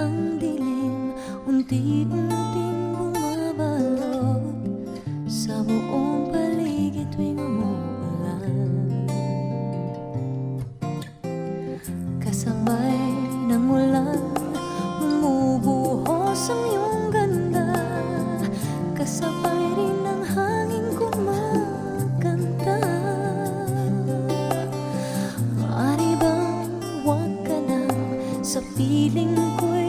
Ang dilim Unti-unting bumabalot Sa buong sa piling ko'y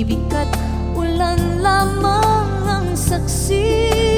pag-ibig kat ulan lamang ang saksi.